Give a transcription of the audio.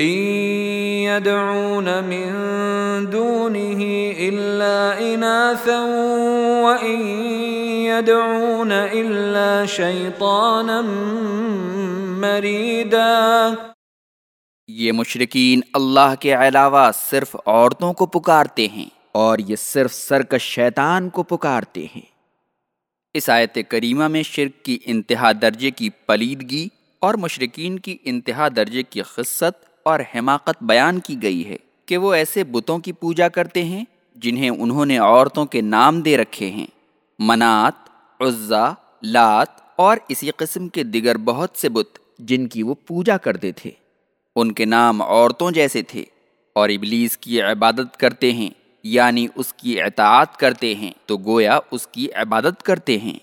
يدعون من دونه إلا إناثا وإن يدعون إلا شيطانا مريدا. یہ مشرقین اللہ کے علاوہ صرف عورتوں کو پکارتے ہیں اور یہ صرف سرکش شیطان کو پکارتے ہیں۔ اس آیت کریمہ میں شرک کی انتہا درجے کی پلیدگی اور مشرقین کی انتہا درجے کی خصت اور حماقت بیان کی گئی ہے کہ وہ ایسے بتوں کی پوجا کرتے ہیں جنہیں انہوں نے عورتوں کے نام دے رکھے ہیں۔ منات، عزا، لات اور اسی قسم کے دیگر بہت سے بت جن کی وہ پوجا کرتے تھے۔ ان کے نام عورتوں جیسے تھے اور ابلیس کی عبادت کرتے ہیں یعنی اس کی اطاعت کرتے ہیں، تو گویا اس کی عبادت کرتے ہیں۔